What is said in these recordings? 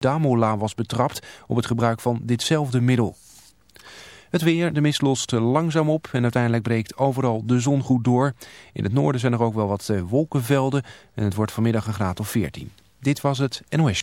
Damola was betrapt op het gebruik van ditzelfde middel. Het weer, de mist lost langzaam op en uiteindelijk breekt overal de zon goed door. In het noorden zijn er ook wel wat eh, wolkenvelden en het wordt vanmiddag een graad of 14. Dit was het NOS.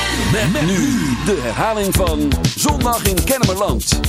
Met, nu de herhaling van Zondag in Kennemerland.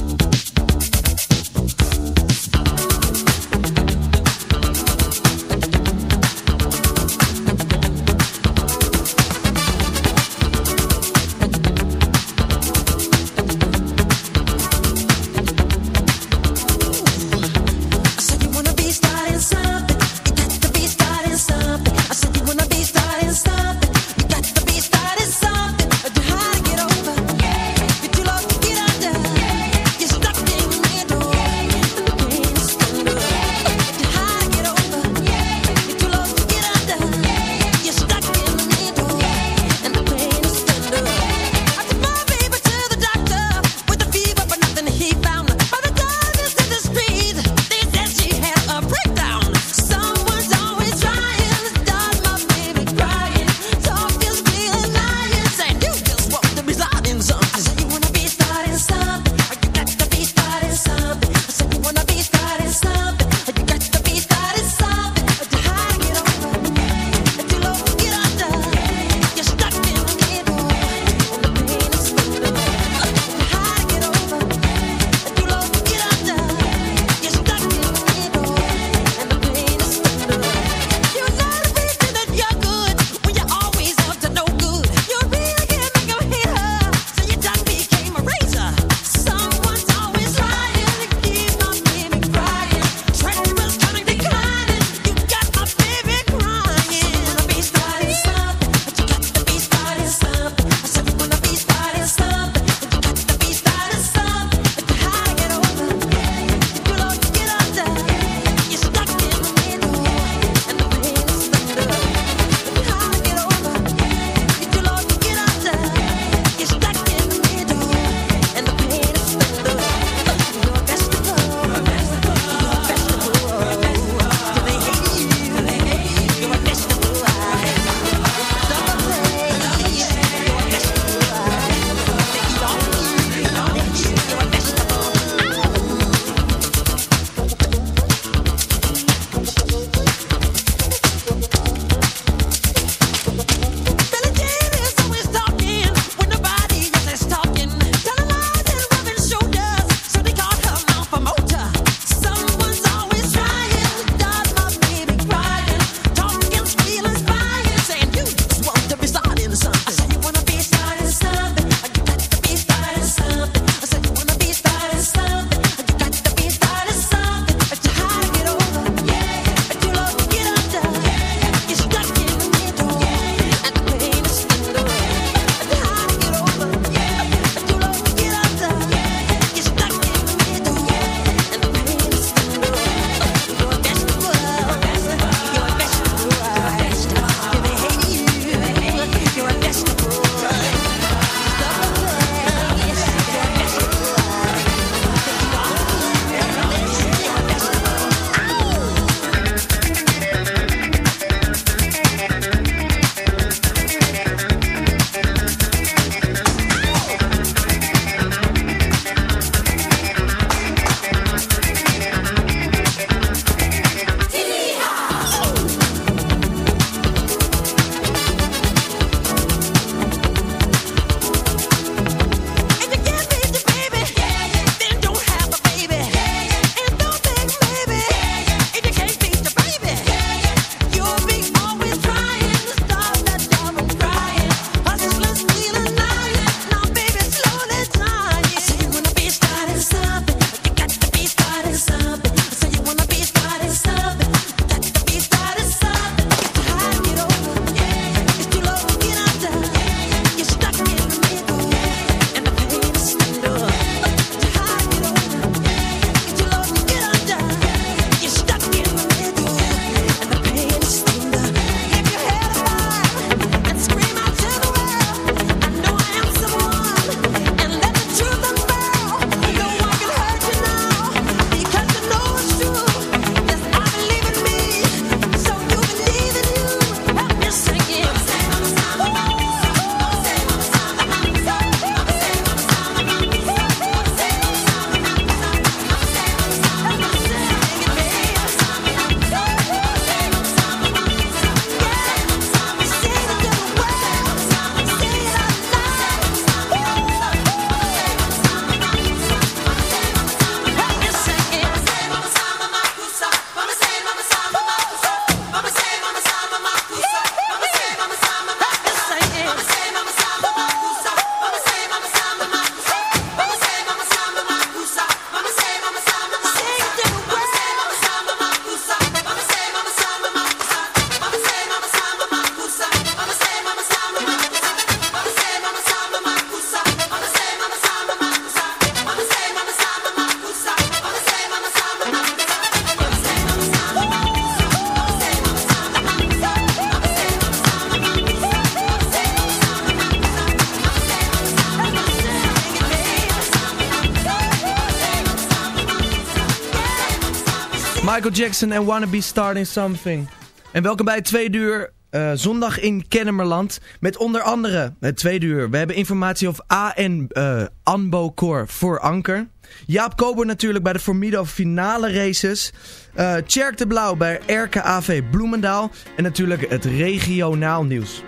Michael Jackson en Wanna Be Starting Something. En welkom bij het tweede uur eh, zondag in Kennemerland. Met onder andere het tweede uur. We hebben informatie over AN uh, Anbo Core voor Anker. Jaap Kober natuurlijk bij de Formido finale races. Uh, de Blauw bij RKAV Bloemendaal. En natuurlijk het regionaal nieuws.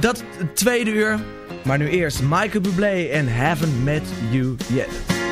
Dat tweede uur. Maar nu eerst Michael Bublé en Haven't Met You Yet.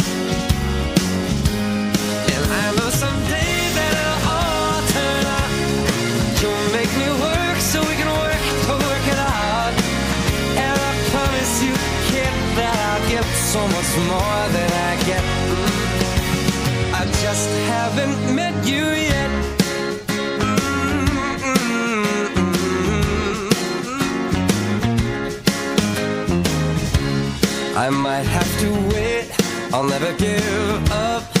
So we can work to work it out And I promise you here that I'll get so much more than I get. Mm. I just haven't met you yet. I might have to wait, I'll never give up.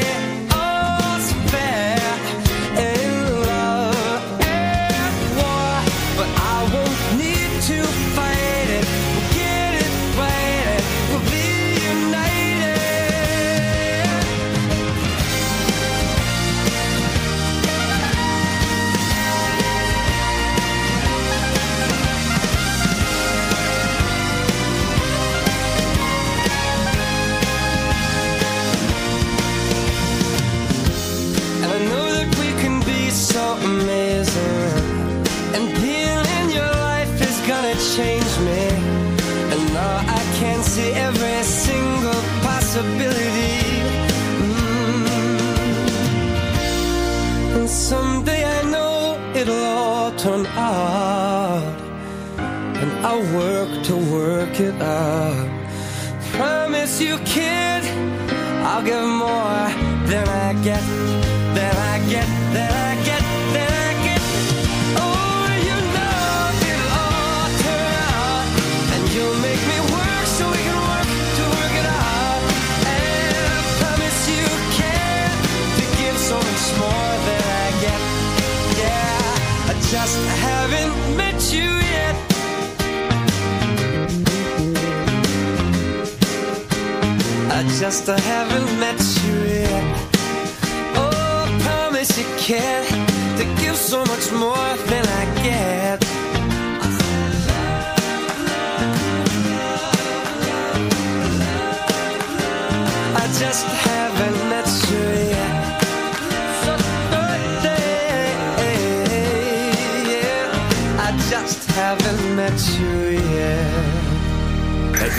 turn out. And I'll work to work it out. Promise you, kid, I'll give more than I get, I just haven't met you yet. Oh, I promise you can to give so much more than I get. I just haven't met you yet. So birthday, yeah. I just haven't met you yet.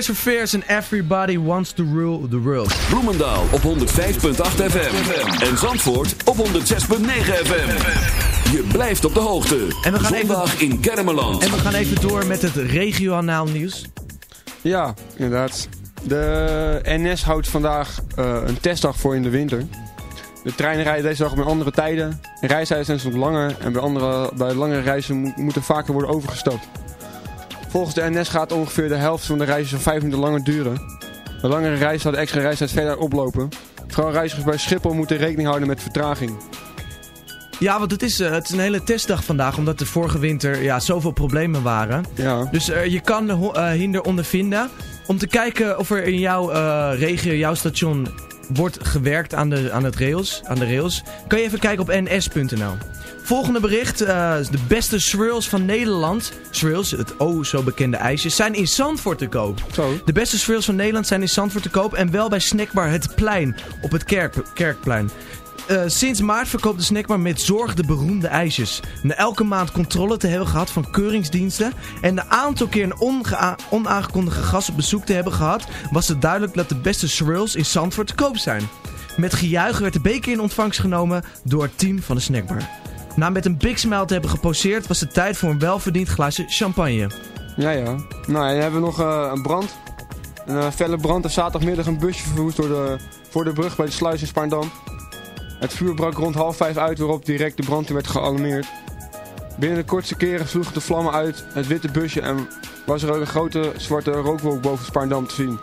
Tears for Fears and Everybody Wants to Rule the World. Bloemendaal op 105.8 FM. En Zandvoort op 106.9 FM. Je blijft op de hoogte. En we gaan Zondag in Kennemerland. En we gaan even door met het regionaal nieuws. Ja, inderdaad. De NS houdt vandaag eh, een testdag voor in de winter. De treinen rijden deze dag op andere tijden. De reistijden zijn soms langer en bij, andere, bij langere reizen moet, moet er vaker worden overgestapt. Volgens de NS gaat ongeveer de helft van de reizen zo'n 5 minuten langer duren. Bij langere reizen zal de extra reistijd verder oplopen. Vooral reizigers bij Schiphol moeten rekening houden met vertraging. Ja, want het is, eh, het is een hele testdag vandaag, omdat er vorige winter ja, zoveel problemen waren. Ja. Dus eh, je kan de eh, hinder ondervinden. Om te kijken of er in jouw regio, jouw station, wordt gewerkt aan de, aan, het rails, aan de rails. Kan je even kijken op ns.nl. Volgende bericht. eh, de beste swirls van Nederland. Swirls, het oh zo bekende ijsje, zijn in Zandvoort te koop. Zo. De beste swirls van Nederland zijn in Zandvoort te koop. En wel bij Snackbar Het Plein op het Kerk, Kerkplein. Eh, sinds maart verkoopt de snackbar met zorg de beroemde ijsjes. Na elke maand controle te hebben gehad van keuringsdiensten en een aantal keer een onaangekondigde gast op bezoek te hebben gehad, was het duidelijk dat de beste swirls in Zandvoort te koop zijn. Met gejuich werd de beker in ontvangst genomen door het team van de snackbar. Na met een big smile te hebben geposeerd was het tijd voor een welverdiend glaasje champagne. Ja, ja. Nou, en dan hebben we nog eh, een brand. Een eh, felle brand. Er zaterdagmiddag een busje verwoest door de, voor de brug bij de sluis in Spaarndam. Het vuur brak rond half vijf uit waarop direct de brandweer werd gealarmeerd. Binnen de kortste keren sloegen de vlammen uit het witte busje en was er een grote zwarte rookwolk boven Spaarndam te zien.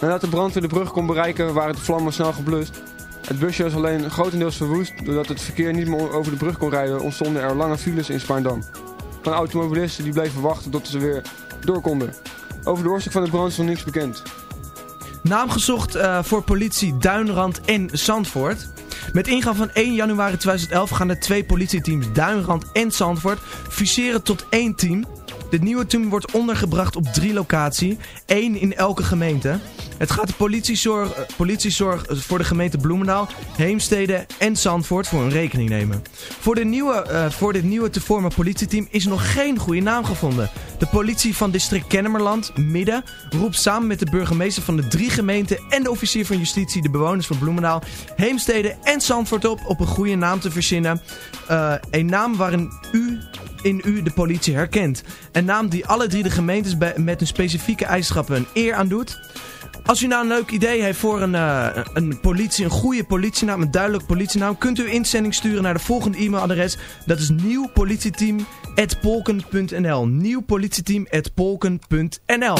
Nadat de brandweer de brug kon bereiken waren de vlammen snel geblust. Het busje was alleen grotendeels verwoest doordat het verkeer niet meer over de brug kon rijden ontstonden er lange files in Spaarndam. Van automobilisten die bleven wachten tot ze weer door konden. Over de oorzaak van de brand is nog niks bekend. Naam gezocht eh, voor politie Duinrand en Zandvoort. Met ingang van 1 januari 2011 gaan de twee politieteams Duinrand en Zandvoort fuseren tot één team. Dit nieuwe team wordt ondergebracht op drie locaties, één in elke gemeente. Het gaat de politiezorg, eh, politiezorg voor de gemeente Bloemendaal, Heemstede en Zandvoort voor hun rekening nemen. Voor, de nieuwe, eh, voor dit nieuwe te vormen politieteam is nog geen goede naam gevonden. De politie van district Kennemerland, Midden, roept samen met de burgemeester van de drie gemeenten en de officier van justitie de bewoners van Bloemendaal, Heemstede en Zandvoort op op een goede naam te verzinnen. Eh, een naam waarin u in u de politie herkent. Een naam die alle drie de gemeentes met een specifieke eigenschappen een eer aan doet. Als u nou een leuk idee heeft voor een, eh, een politie, een goede politienaam, een duidelijk politienaam, kunt u inzending sturen naar de volgende e-mailadres. Dat is nieuwpolitieteam.polken.nl Nieuwpolitieteam.polken.nl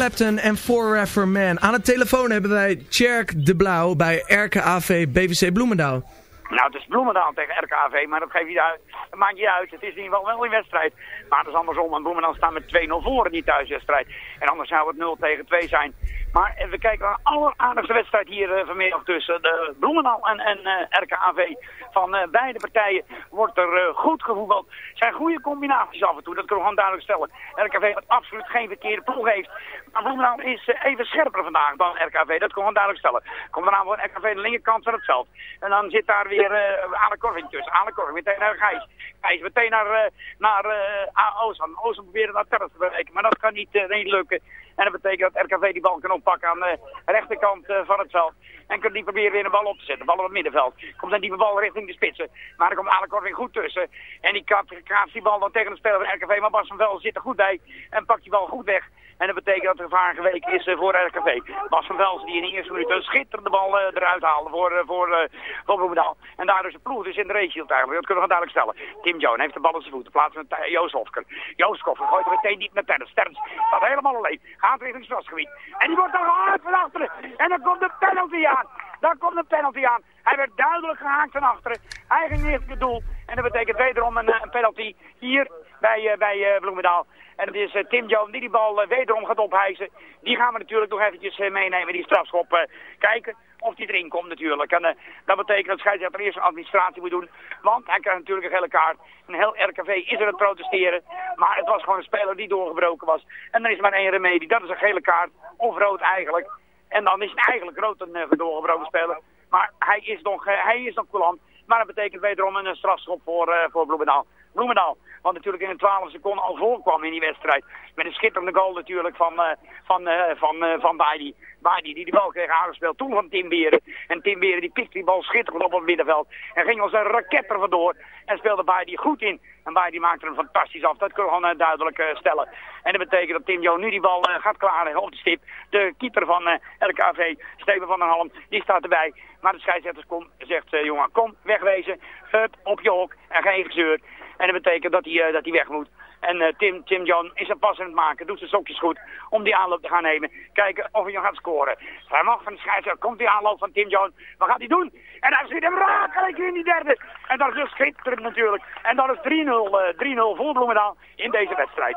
Clapton en Forever Man. Aan de telefoon hebben wij Tjerk de Blauw bij RKAV BVC Bloemendaal. Nou, het is Bloemendaal tegen RKV, maar dat geeft niet uit. Dat maakt niet uit. Het is in ieder geval wel een wedstrijd. Maar het is andersom. En Bloemendaal staat met 2-0 voor in die thuiswedstrijd. En anders zou het 0 tegen 2 zijn. Maar eh, we kijken naar een alleraardigste wedstrijd hier eh, vanmiddag tussen de Bloemendaal en, en eh, RKAV. Van eh, beide partijen wordt er eh, goed gevoetbald. Zijn goede combinaties af en toe, dat kunnen we gewoon duidelijk stellen. RKV wat absoluut geen verkeerde ploeg heeft. Maar Bloemendaal is eh, even scherper vandaag dan RKV, dat kunnen we gewoon duidelijk stellen. Komt er namelijk RKV aan de linkerkant van het veld. En dan zit daar weer uh, Anne Korving tussen. Anne Korving meteen naar Gijs. Gijs meteen naar, uh, naar uh, Ozan. Ozan probeert naar Terras te bereiken, maar dat kan niet, niet lukken. En dat betekent dat RKV die bal kan oppakken aan de rechterkant uh, van het veld. En kan die proberen weer een bal op te zetten. Bal op het middenveld. Komt een diepe bal richting de spitsen. Maar er komt Anne Korving goed tussen. En die kaatst die bal dan tegen de speler van RKV. Maar Bas van Vel zit er goed bij. En pakt die bal goed weg. En dat betekent dat er gevaar geweken is uh, voor RKV. Bas van Vels die in de eerste minuut een schitterende bal uh, eruit haalde voor, voor, voor Bloemendaal. En daardoor de ploeg dus in de race eigenlijk. Dat kunnen we duidelijk stellen. Tim Jones heeft de bal in zijn voeten. Plaatsen met Joost Hofker. Joost Hofker gooit er meteen niet naar Terrence. Terrence staat helemaal alleen. En die wordt dan gehaakt van achteren. En dan komt de penalty aan. Dan komt de penalty aan. Hij werd duidelijk gehaakt van achteren. Hij ging richting het doel. En dat betekent wederom een, een penalty hier bij, bij Bloemendaal. En het is uh, Tim Jones die die bal wederom gaat ophijzen. Die gaan we natuurlijk nog eventjes meenemen, die strafschop. kijken of die erin komt natuurlijk. En dat betekent dat scheidsrechter eerst een administratie moet doen. Want hij krijgt natuurlijk een gele kaart. En heel RKV is er aan het protesteren. Maar het was gewoon een speler die doorgebroken was. En er is maar één remedie. Dat is een gele kaart. Of rood eigenlijk. En dan is het eigenlijk rood een doorgebroken speler. Maar hij is nog, hij is nog coulant. Maar dat betekent wederom een strafschop voor, voor Bloemendaal. Bloemendaal. Want natuurlijk in de 12 seconden al voorkwam in die wedstrijd. Met een schitterende goal natuurlijk van, uh, van, uh, van, uh, van Baidi. Baidi die die bal kreeg aangespeeld. Toen van Tim Beren. En Tim Beren die pikte die bal schitterend op het middenveld. En ging als een raket er vandoor. En speelde Baidi goed in. En Baidi maakte hem fantastisch af. Dat kunnen we gewoon duidelijk stellen. En dat betekent dat Tim Jo nu die bal gaat klaarleggen op de stip. De keeper van RKV, Steven van der Halm, die staat erbij. Maar de scheidsrechter zegt, jongen, kom, wegwezen. Hup, op je hok. En geen gezeur. En dat betekent dat hij, uh, dat hij weg moet. En uh, Tim, Tim John is er pas aan het maken. Doet zijn sokjes goed om die aanloop te gaan nemen. Kijken of hij nog gaat scoren. Hij mag van de scheidsrechter. Komt die aanloop van Tim John. Wat gaat hij doen? En daar zit hem raak in die derde. En dat is dus schitterend natuurlijk. En dat is 3-0 uh, 3-0 voor Bloemendaal in deze wedstrijd.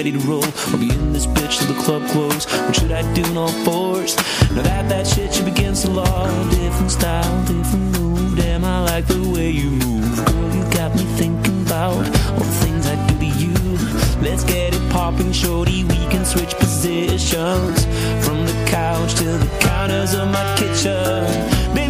ready to roll. I'll be in this bitch till the club close. What should I do in all fours? Now that that shit should against the law. Different style, different move. Damn, I like the way you move. Girl, you got me thinking about all the things I do to you. Let's get it popping, shorty. We can switch positions from the couch to the counters of my kitchen. Baby,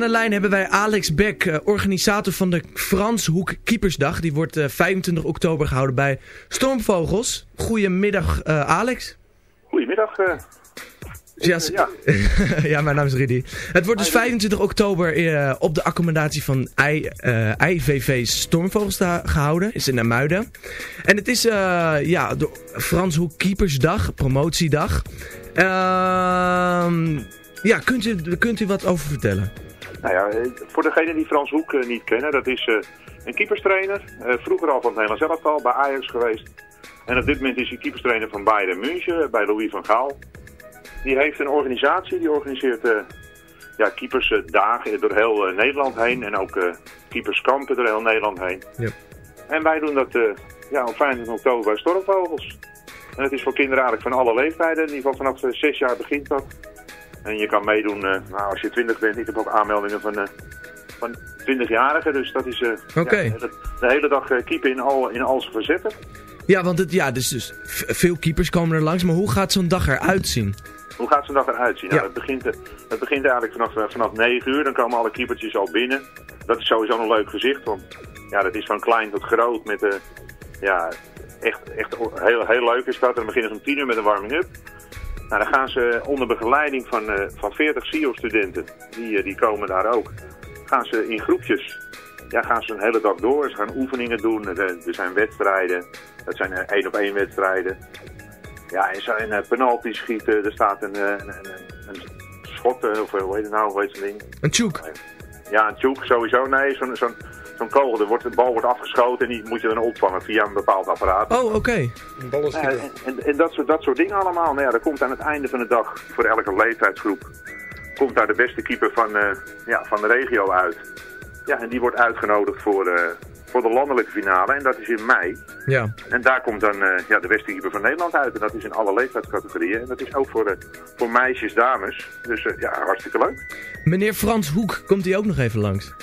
Aan de lijn hebben wij Alex Beck, eh, organisator van de Frans Hoek Keepersdag. Die wordt eh, 25 oktober gehouden bij Stormvogels. Goedemiddag, eh, Alex. Goedemiddag. eh. Ja, Eh, ja. ja, mijn naam is Rudy. Het wordt dus 25 oktober eh, op de accommodatie van I, eh, IVV Stormvogels gehouden. Is in Muiden. En het is eh, ja, de Frans Hoek Keepersdag, promotiedag. Ehm, ja, kunt u, kunt u wat over vertellen? Nou ja, eh, voor degenen die Frans Hoek eh, niet kennen, dat is eh, een keeperstrainer. Vroeger al van het Nederlands elftal, bij Ajax geweest. En op dit moment is hij keeperstrainer van Bayern München, bij Louis van Gaal. Die heeft een organisatie, die organiseert eh ja, keepersdagen door heel Nederland heen. En ook keeperskampen door heel Nederland heen. Ja. En wij doen dat ja, op 25 oktober bij Stormvogels. En het is voor kinderen eigenlijk van alle leeftijden. In ieder geval vanaf 6 jaar begint dat. En je kan meedoen eh, nou, als je 20 bent. Ik heb ook aanmeldingen van, eh van 20-jarigen. Dus dat is eh, Oké. ja, de, de hele dag eh, keepen in al, in al zijn verzetten. Ja, want het, ja, dus, dus veel keepers komen er langs. Maar hoe gaat zo'n dag eruit zien? Hoe gaat zo'n dag eruit zien? Nou, het, begint, eh, het begint eigenlijk vanaf, eh, vanaf 9 uur. Dan komen alle keepertjes al binnen. Dat is sowieso een leuk gezicht. Want ja, dat is van klein tot groot. Met, eh, ja, echt, echt heel, heel leuk is dat. En dan beginnen ze om 10 uur met een warming-up. Nou, dan gaan ze onder begeleiding van, eh, van 40 CIO-studenten. Die, eh, die komen daar ook. Gaan ze in groepjes. Ja, gaan ze een hele dag door. Ze gaan oefeningen doen. Er, er zijn wedstrijden. Dat zijn eh, één op één wedstrijden. Ja, en zijn uh, penalty schieten. Er staat een, eh, een, een, een schot, eh, of eh, hoe heet het nou, hoe heet zo'n ding? Een tjoek. Ja, een tjoek sowieso. Nee, zo'n zo'n zo'n kogel. Er wordt, de bal wordt afgeschoten en die moet je dan opvangen via een bepaald apparaat. Oh, oké. Ja, en, en, en dat, soort, dat soort dingen allemaal. Nou ja, er komt aan het einde van de dag voor elke leeftijdsgroep... komt daar de beste keeper van, eh, ja, van de regio uit. Ja, en die wordt uitgenodigd voor, eh, voor de landelijke finale. En dat is in mei. Ja. En daar komt dan eh, ja, de beste keeper van Nederland uit. En dat is in alle leeftijdscategorieën. En dat is ook voor, eh, voor meisjes, dames. Dus eh, ja, hartstikke leuk. Meneer Frans Hoek, komt hij ook nog even langs?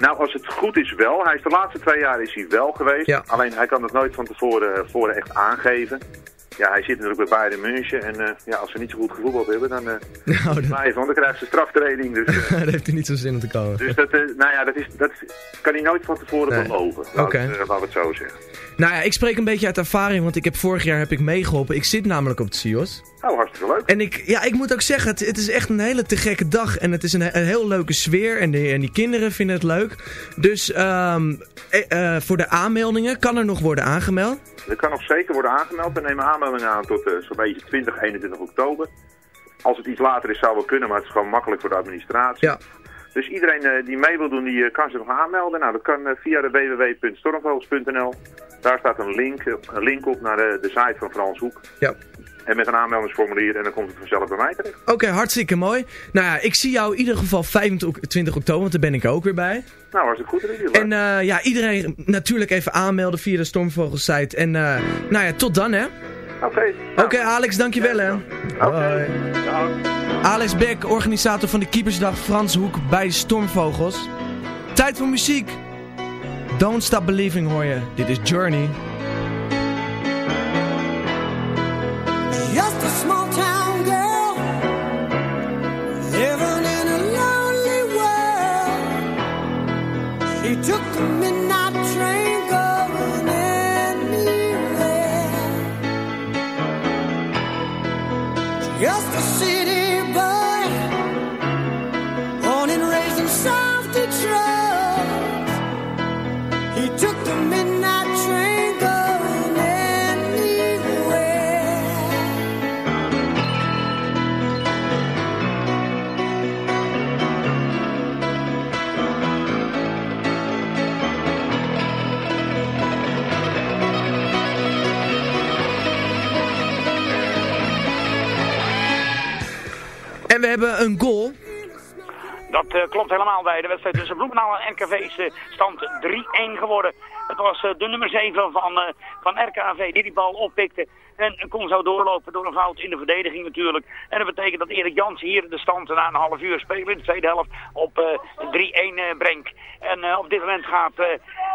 Nou, als het goed is wel. Hij is de laatste twee jaar is hij wel geweest. Ja. Alleen hij kan het nooit van tevoren, tevoren echt aangeven. Ja, hij zit natuurlijk bij Bayern München. En eh, ja, als ze niet zo goed gevoetbald hebben, dan uh, Nou, dat... blijven. Want dan krijgt ze straftraining. Dus, eh, Daar heeft hij niet zo zin om te komen. dus dat, nou ja, dat, is, dat kan hij nooit van tevoren Nee. beloven. Oké. laten we het zo zeggen. Nou ja, ik spreek een beetje uit ervaring, want ik heb vorig jaar heb ik meegeholpen. Ik zit namelijk op het CIOS. Nou, hartstikke leuk. En ik, ja, ik moet ook zeggen, het, het is echt een hele te gekke dag. En het is een, een heel leuke sfeer en, die- en die kinderen vinden het leuk. Dus ehm, eh, eh, voor de aanmeldingen kan er nog worden aangemeld. Er kan nog zeker worden aangemeld. We nemen aanmeldingen aan tot eh, zo'n beetje 20, 21 oktober. Als het iets later is, zou wel kunnen, maar het is gewoon makkelijk voor de administratie. Ja. Dus iedereen eh, die mee wil doen, die eh, kan zich nog aanmelden. Nou, dat kan via de www.stormvogels.nl. Daar staat een link, een link op naar de, de site van Frans Hoek. Ja. En met een aanmeldingsformulier en dan komt het vanzelf bij mij terecht. Oké, hartstikke mooi. Nou ja, ik zie jou in ieder geval 25 oktober, want daar ben ik ook weer bij. Nou, hartstikke goed. Rudy. En eh, ja, iedereen natuurlijk even aanmelden via de Stormvogels site. En eh, nou ja, tot dan hè. Oké. Oké Alex, dankjewel hè. Hoi. Dag. Alex Beck, organisator van de Keepersdag Frans Hoek bij Stormvogels. Tijd voor muziek. Don't Stop Believing hoor je. Dit is Journey. Just a lonely well she took the midnight train go and leave there city We hebben een goal. Dat eh, klopt helemaal bij de wedstrijd tussen Bloemendaal en NKV is de stand 3-1 geworden. Het was eh, de nummer 7 van, eh, van RKV die die bal oppikte. En kon zo doorlopen door een fout in de verdediging natuurlijk. En dat betekent dat Erik Jans hier de stand na een half uur spelen in de tweede helft op eh 3-1 eh, brengt. En eh, op dit moment gaat, eh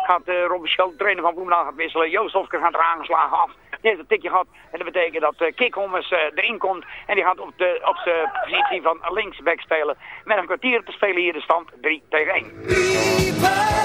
gaat eh Robby Schoot, trainer van Bloemendaal, gaat wisselen. Joost Hofker gaat er aangeslagen af. Die heeft tikje gehad. En dat betekent dat uh, Kikhommers eh, erin komt. En die gaat op de, op de positie van linksback spelen. Met een kwartier te spelen hier de stand 3 tegen 1.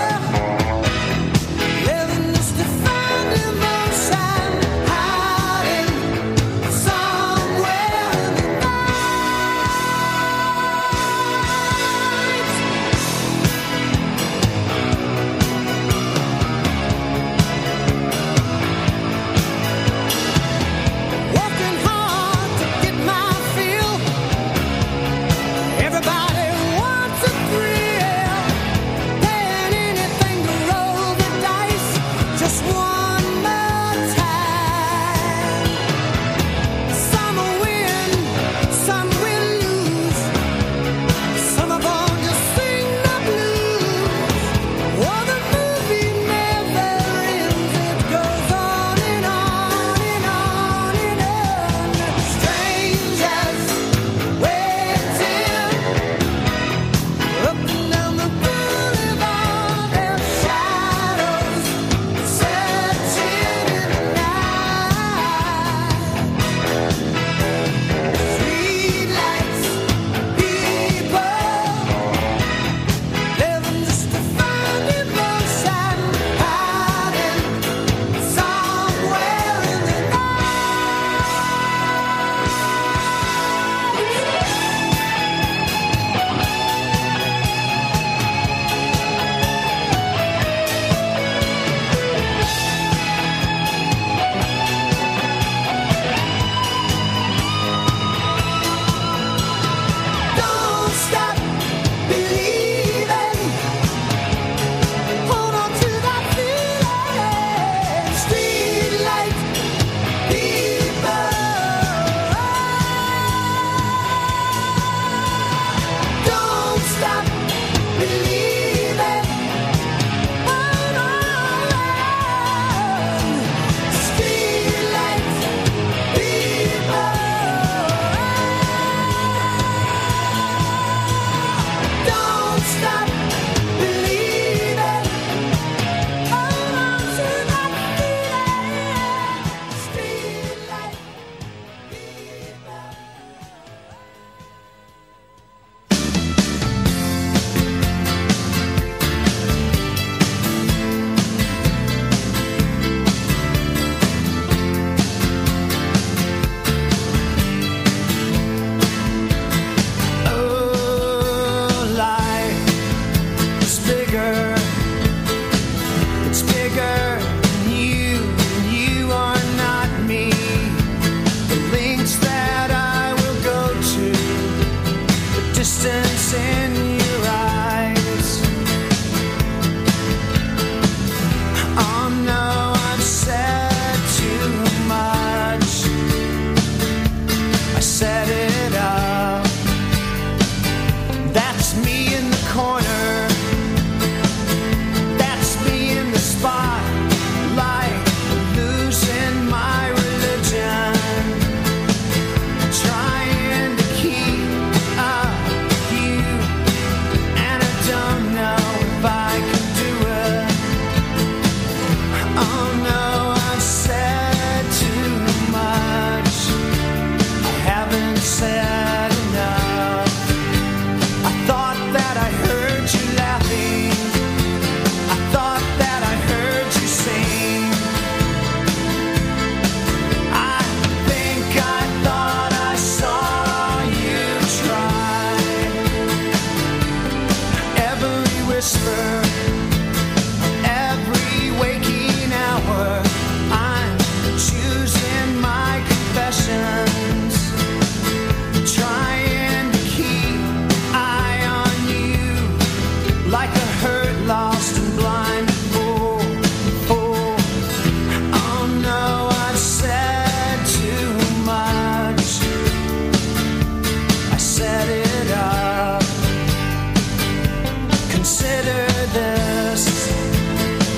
Consider this.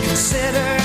Consider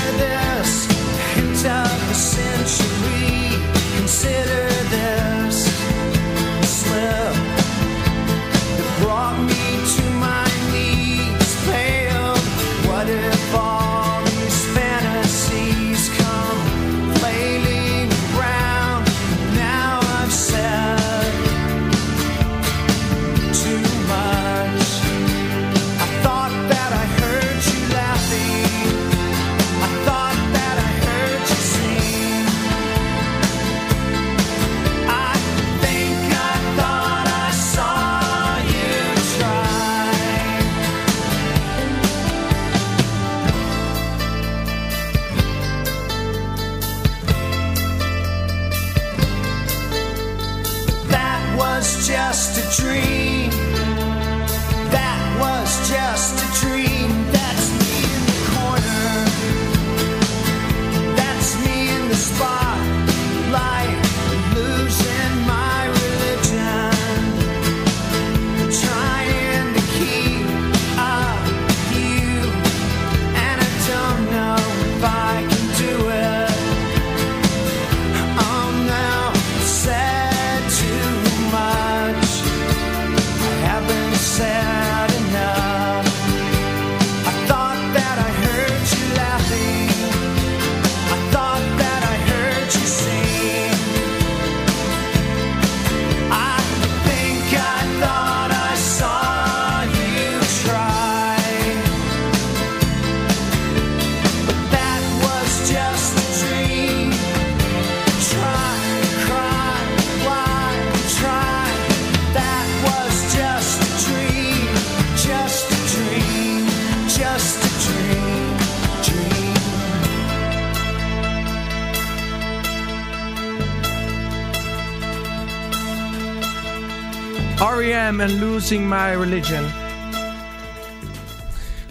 En Losing My Religion.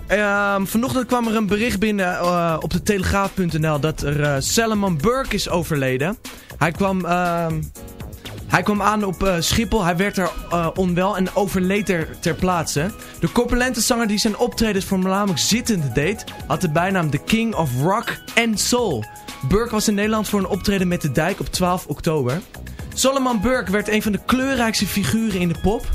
Ehm, vanochtend kwam er een bericht binnen eh, op de telegraaf.nl dat er eh, Salomon Burke is overleden. Hij kwam, ehm, hij kwam aan op eh, Schiphol, hij werd er onwel en overleed er ter plaatse. De corpulente zanger die zijn optredens voornamelijk zittend deed, had de bijnaam The King of Rock and Soul. Burke was in Nederland voor een optreden met de dijk op 12 oktober. Solomon Burke werd een van de kleurrijkste figuren in de pop.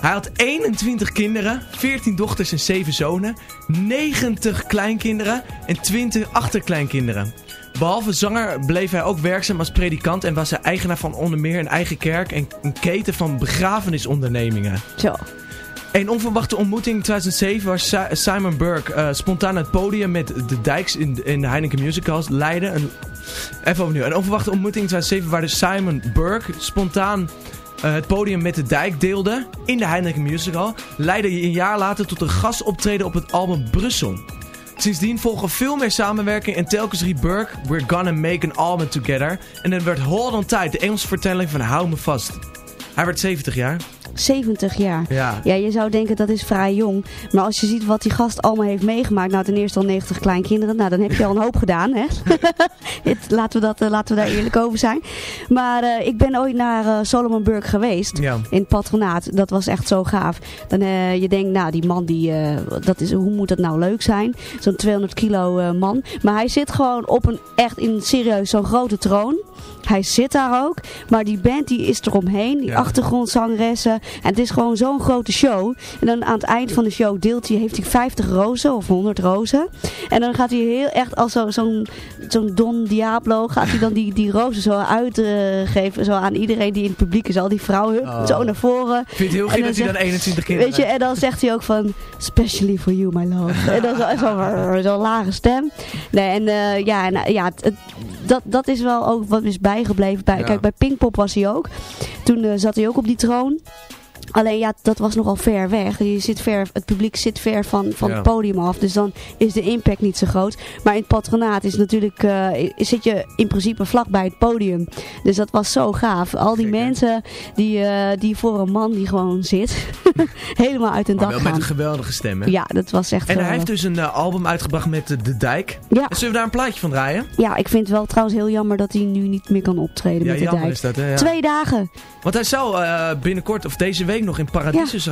Hij had 21 kinderen, 14 dochters en 7 zonen, 90 kleinkinderen en 20 achterkleinkinderen. Behalve zanger bleef hij ook werkzaam als predikant en was hij eigenaar van onder meer een eigen kerk en een keten van begrafenisondernemingen. Zo. Een onverwachte ontmoeting in 2007 was Si- Simon Burke eh, spontaan het podium met de Dijks in, in de Heineken Musicals leiden. Een, even opnieuw. Een onverwachte ontmoeting in 2007 waar de Simon Burke spontaan eh, het podium met de Dijk deelde in de Heineken Musical. Leidde een jaar later tot een gastoptreden op het album Brussel. Sindsdien volgen veel meer samenwerking en telkens riep Burke We're gonna make an album together. En dan werd Hold on Tight, de Engelse vertelling van Hou me vast. Hij werd 70 jaar. 70 jaar. Ja. Ja, je zou denken dat is vrij jong. Maar als je ziet wat die gast allemaal heeft meegemaakt. Nou, ten eerste al 90 kleinkinderen. Nou, dan heb je al een hoop gedaan, hè. Het- laten, we dat, eh, laten we daar eerlijk over zijn. Maar eh, ik ben ooit naar eh, Solomon Burke geweest. Ja. In het patronaat. Dat was echt zo gaaf. Dan, je denkt, nou, die man, die, dat is, hoe moet dat nou leuk zijn? Zo'n 200 kilo man. Maar hij zit gewoon op een, echt in serieus, zo'n grote troon. Hij zit daar ook. Maar die band die is eromheen. Die Ja. achtergrondzangressen. En het is gewoon zo'n grote show. En dan aan het eind van de show deelt hij, heeft hij 50 rozen of 100 rozen. En dan gaat hij heel echt als zo- zo'n zo'n Don Diablo. Gaat hij dan die, die rozen zo uitgeven. zo aan iedereen die in het publiek is. Al die vrouwen Oh. zo naar voren. Ik vind het heel gek dat hij dan zegt- 21 kinderen Weet je, en dan zegt hij ook van, specially for you, my love. en dan zo- zo'n zo lage stem. Nee, en eh, ja, en, eh, ja het- het- dat, dat is wel ook wat is bijgebleven. Bij, Ja. Kijk, bij Pinkpop was hij ook. Toen eh, zat hij ook op die troon. Alleen ja, dat was nogal ver weg. Je zit ver, het publiek zit ver van, van Ja. het podium af. Dus dan is de impact niet zo groot. Maar in het patronaat is natuurlijk, eh, zit je in principe vlak bij het podium. Dus dat was zo gaaf. Al die mensen die, eh, die voor een man die gewoon zit, helemaal uit hun Maar dak wel met gaan. een geweldige stem, hè? Ja, dat was echt En hij heeft dus een eh, album uitgebracht met de, Dijk. Ja. En zullen we daar een plaatje van draaien? Ja, ik vind het wel trouwens heel jammer dat hij nu niet meer kan optreden Ja, met de dijk. is dat, hè. Twee dagen. Want hij zou binnenkort of deze week nog in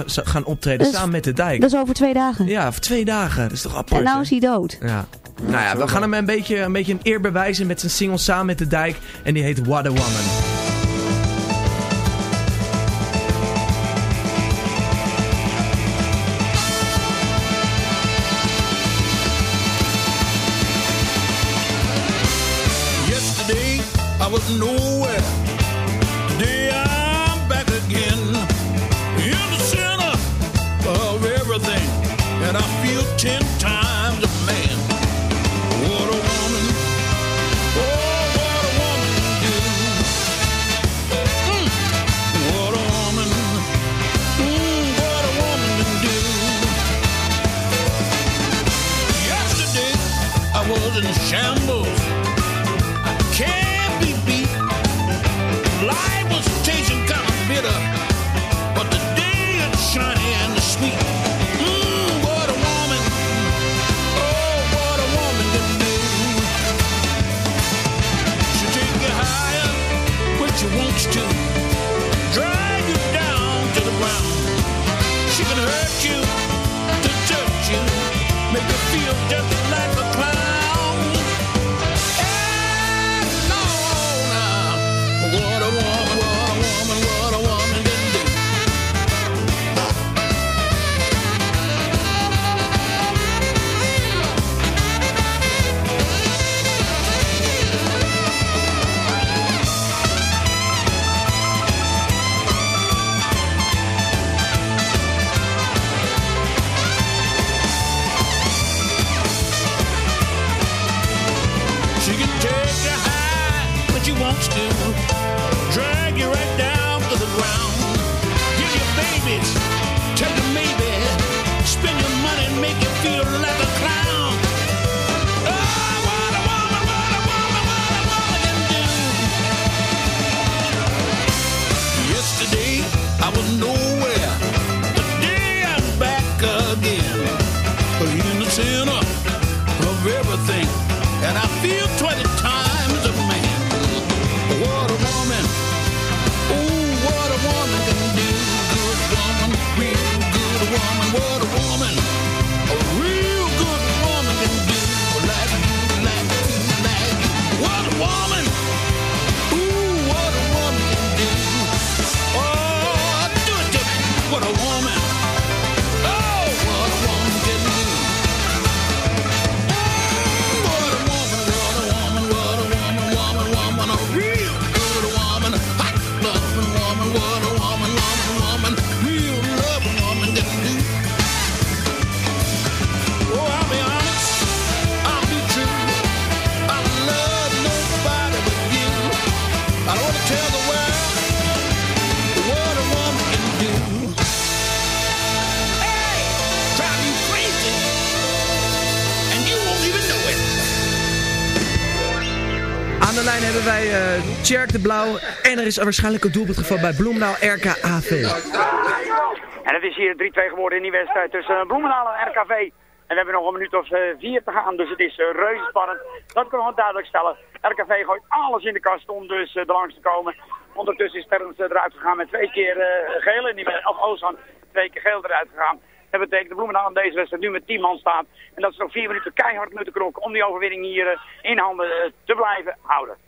z- gaan optreden samen met de Dijk. Dat is over twee dagen. Ja, voor twee dagen. Dat is toch apart, en nou is hij dood. Ja. Nou ja, we gaan hem een beetje, een beetje een eer bewijzen met zijn single samen met de Dijk. En die heet What a Woman. Tjerk de Blauw. En er is waarschijnlijk een doelpunt gevallen bij Bloemendaal RKAV. En het is hier 3-2 geworden in die wedstrijd tussen eh, Bloemendaal en RKV. En we hebben nog een minuut of eh, vier te gaan, dus het is uh, reuze spannend. Dat kunnen we duidelijk stellen. RKV gooit alles in de kast om dus er langs te komen. Ondertussen is Terrence eruit gegaan met twee keer geel in die. Of Ozan twee keer geel eruit gegaan. Dat betekent dat Bloemendaal in deze wedstrijd nu met 10 man staat. En dat ze nog vier minuten keihard moeten krokken om die overwinning hier in handen te blijven houden.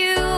You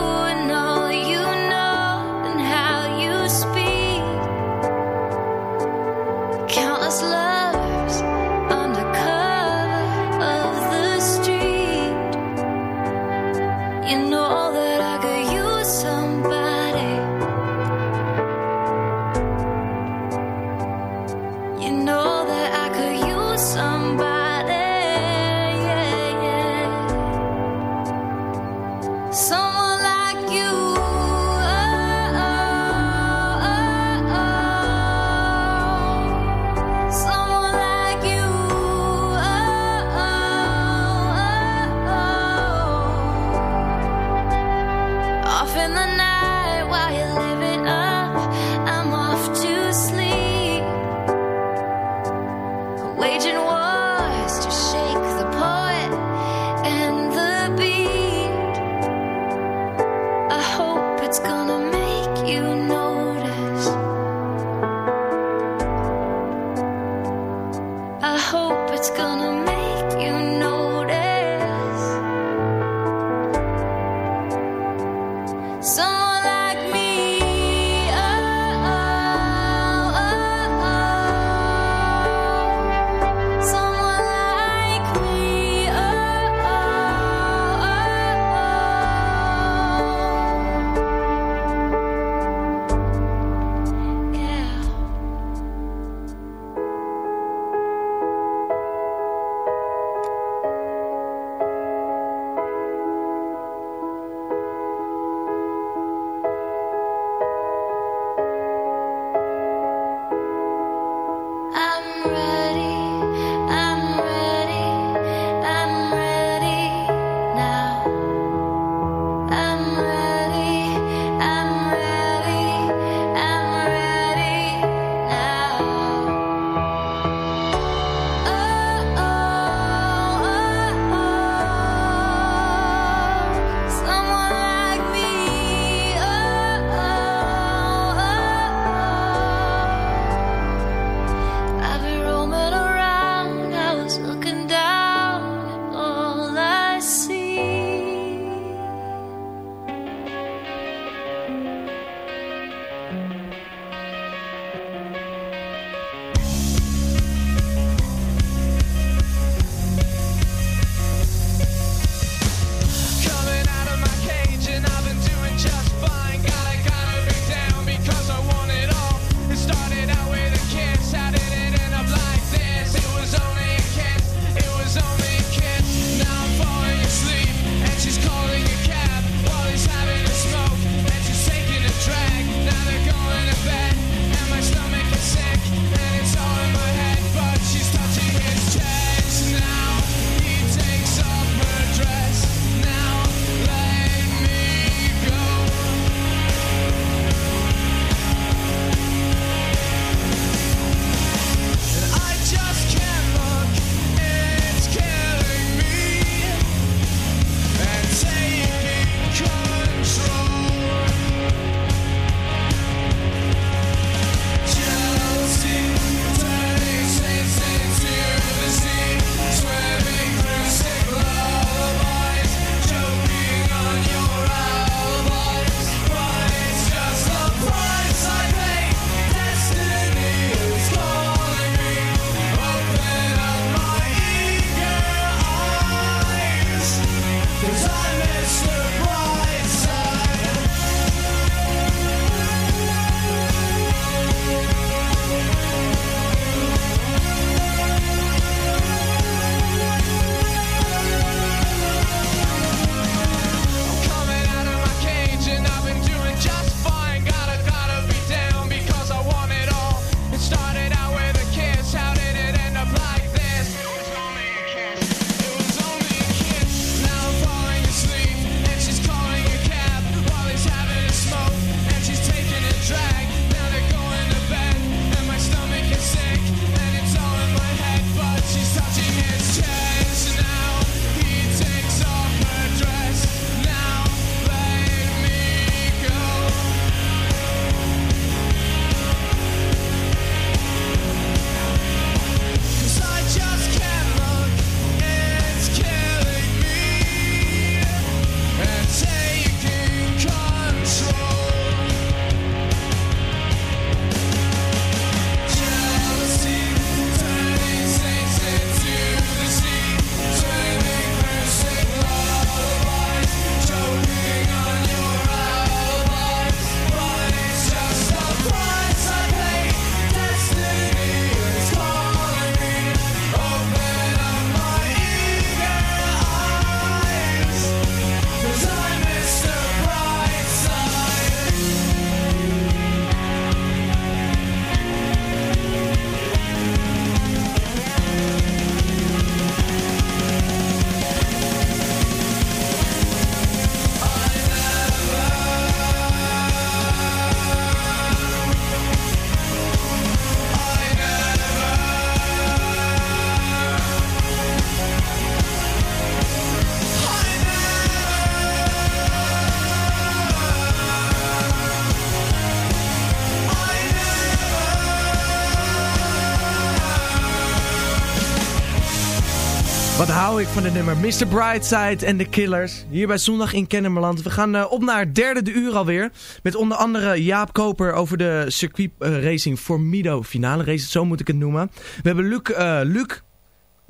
ik van dit nummer. Mr. Brightside en The Killers. Hier bij Zondag in Kennemerland. We gaan eh, op naar derde de uur alweer. Met onder andere Jaap Koper over de circuit eh, racing Formido finale race. Zo moet ik het noemen. We hebben Luc, eh, Luc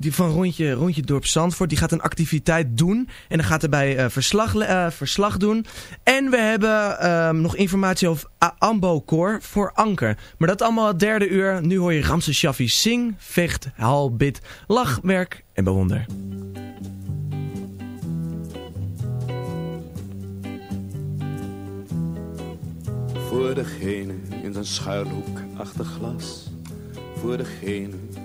die van rondje, rondje dorp Zandvoort. Die gaat een activiteit doen. En dan gaat hij bij eh, verslag, eh, verslag doen. En we hebben ehm, nog informatie over Ambo Core voor Anker. Maar dat allemaal het derde uur. Nu hoor je Ramses Shaffi zing, vecht, haal, bid, lach, werk en bewonder. Voor degene in zijn schuilhoek achter glas. Voor degene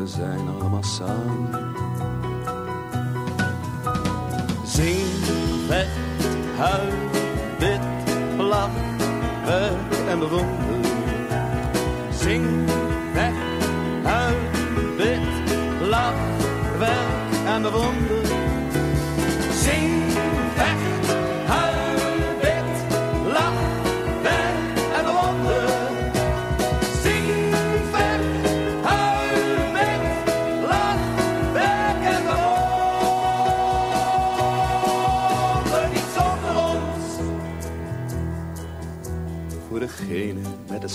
we zijn allemaal samen. Zing, vecht, huil, bid, lach, werk en bewonder. Zing, vecht, huil, bid, lach, werk en bewonder.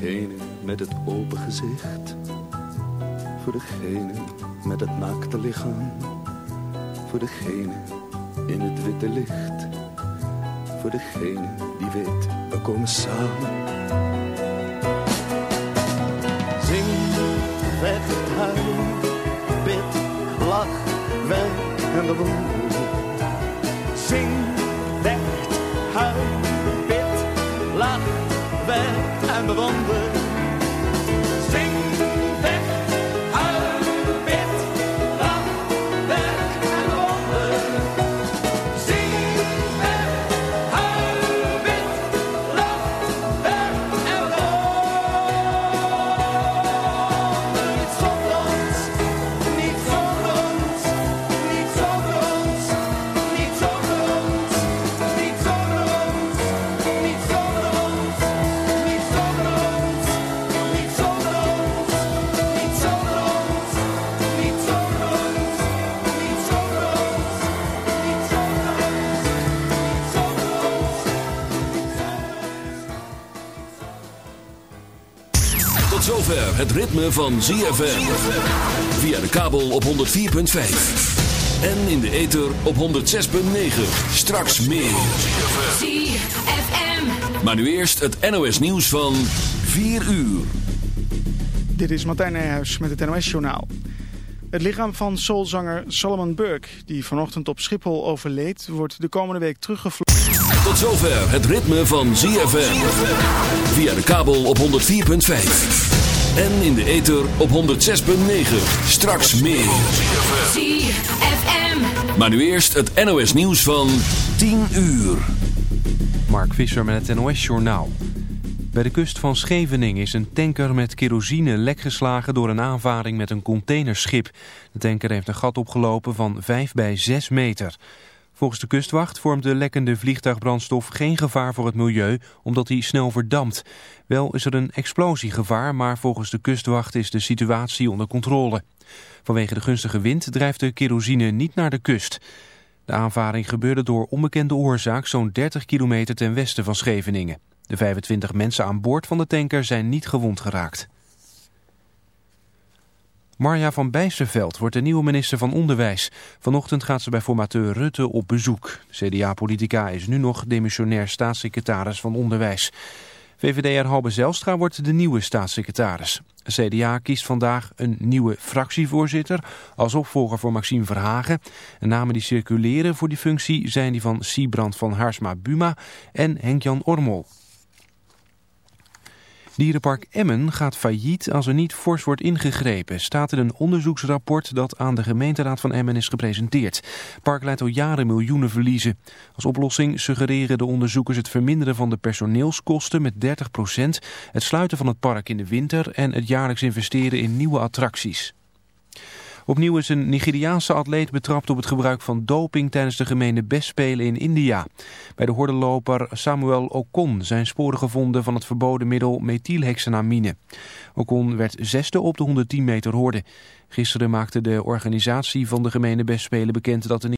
degene met het open gezicht. Voor degene met het naakte lichaam. Voor degene in het witte licht. Voor degene die weet, we komen samen. Zing, vecht, huil, bid, lach, werk en. Zing, ritme van ZFM. Via de kabel op 104.5. En in de ether op 106.9. Straks meer. ZFM. Maar nu eerst het NOS nieuws van 4 uur. Dit is Martijn Nijhuis met het NOS-journaal. Het lichaam van soulzanger Solomon Burke, die vanochtend op Schiphol overleed, wordt de komende week teruggevlogen. Tot zover het ritme van ZFM. Via de kabel op 104.5. En in de ether op 106.9. Straks meer. ZFM. Maar nu eerst het NOS nieuws van 10 uur. Mark Visser met het NOS-journaal. Bij de kust van Scheveningen is een tanker met kerosine lek geslagen door een aanvaring met een containerschip. De tanker heeft een gat opgelopen van 5 bij 6 meter. Volgens de kustwacht vormt de lekkende vliegtuigbrandstof geen gevaar voor het milieu, omdat hij snel verdampt. Wel is er een explosiegevaar, maar volgens de kustwacht is de situatie onder controle. Vanwege de gunstige wind drijft de kerosine niet naar de kust. De aanvaring gebeurde door onbekende oorzaak zo'n 30 kilometer ten westen van Scheveningen. De 25 mensen aan boord van de tanker zijn niet gewond geraakt. Marja van Bijsterveld wordt de nieuwe minister van Onderwijs. Vanochtend gaat ze bij formateur Rutte op bezoek. CDA-politica is nu nog demissionair staatssecretaris van Onderwijs. VVD'er Halbe Zelstra wordt de nieuwe staatssecretaris. CDA kiest vandaag een nieuwe fractievoorzitter als opvolger voor Maxime Verhagen. De namen die circuleren voor die functie zijn die van Siebrand van Haarsma-Buma en Henk-Jan Ormol. Dierenpark Emmen gaat failliet als er niet fors wordt ingegrepen, staat in een onderzoeksrapport dat aan de gemeenteraad van Emmen is gepresenteerd. Het park leidt al jaren miljoenen verliezen. Als oplossing suggereren de onderzoekers het verminderen van de personeelskosten met 30% het sluiten van het park in de winter en het jaarlijks investeren in nieuwe attracties. Opnieuw is een Nigeriaanse atleet betrapt op het gebruik van doping tijdens de gemene bestspelen in India. Bij de hordenloper Samuel Okon zijn sporen gevonden van het verboden middel methylhexanamine. Okon werd zesde op de 110 meter horde. Gisteren maakte de organisatie van de gemene bestspelen bekend dat de